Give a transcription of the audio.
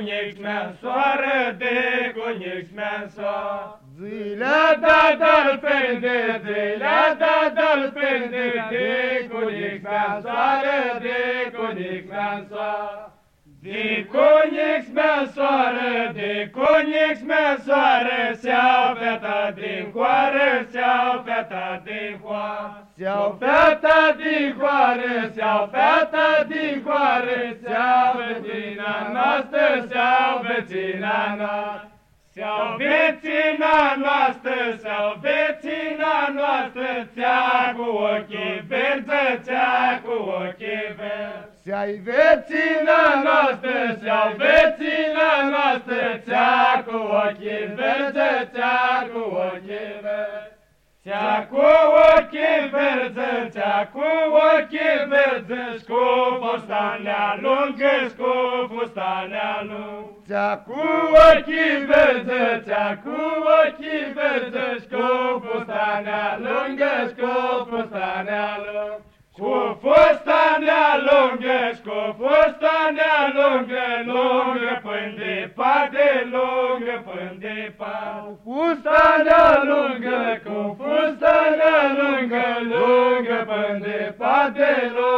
nici soară, de cu nici soară. Zile da dal pende, zile da dal pende, de cu nici soară, de cu nici soară. De conix mea soară, de conix mea soară, Se-au feta din coară, se-au feta din coară. Se-au feta din coară, se-au feta din coară, Se-au vecina noastră, se-au vecina noastră. Se-au vecina noastră, se-au vecina noastră, Țea cu ochii verzi, țea cu ochii verzi. Se-ai vecina noastră, se-au vecina noastră, Țea cu ochii verzi, țea cu ochii verzi. Țea cu ochii verzi, țea cu ochii verzi, Σταλιανών και σκοφού σταλιανού. Τια κούβα κύβεται, τα κούβα κύβεται, σκοφού σταλιανών και σκοφού σταλιανών και σκοφού σταλιανών και σκοφού σταλιανών και σκοφού σταλιανών και σκοφού σταλιανών και σκοφού σταλιανών και σκοφού σταλιανών και σκοφού σταλιανών και σκοφού σταλιανών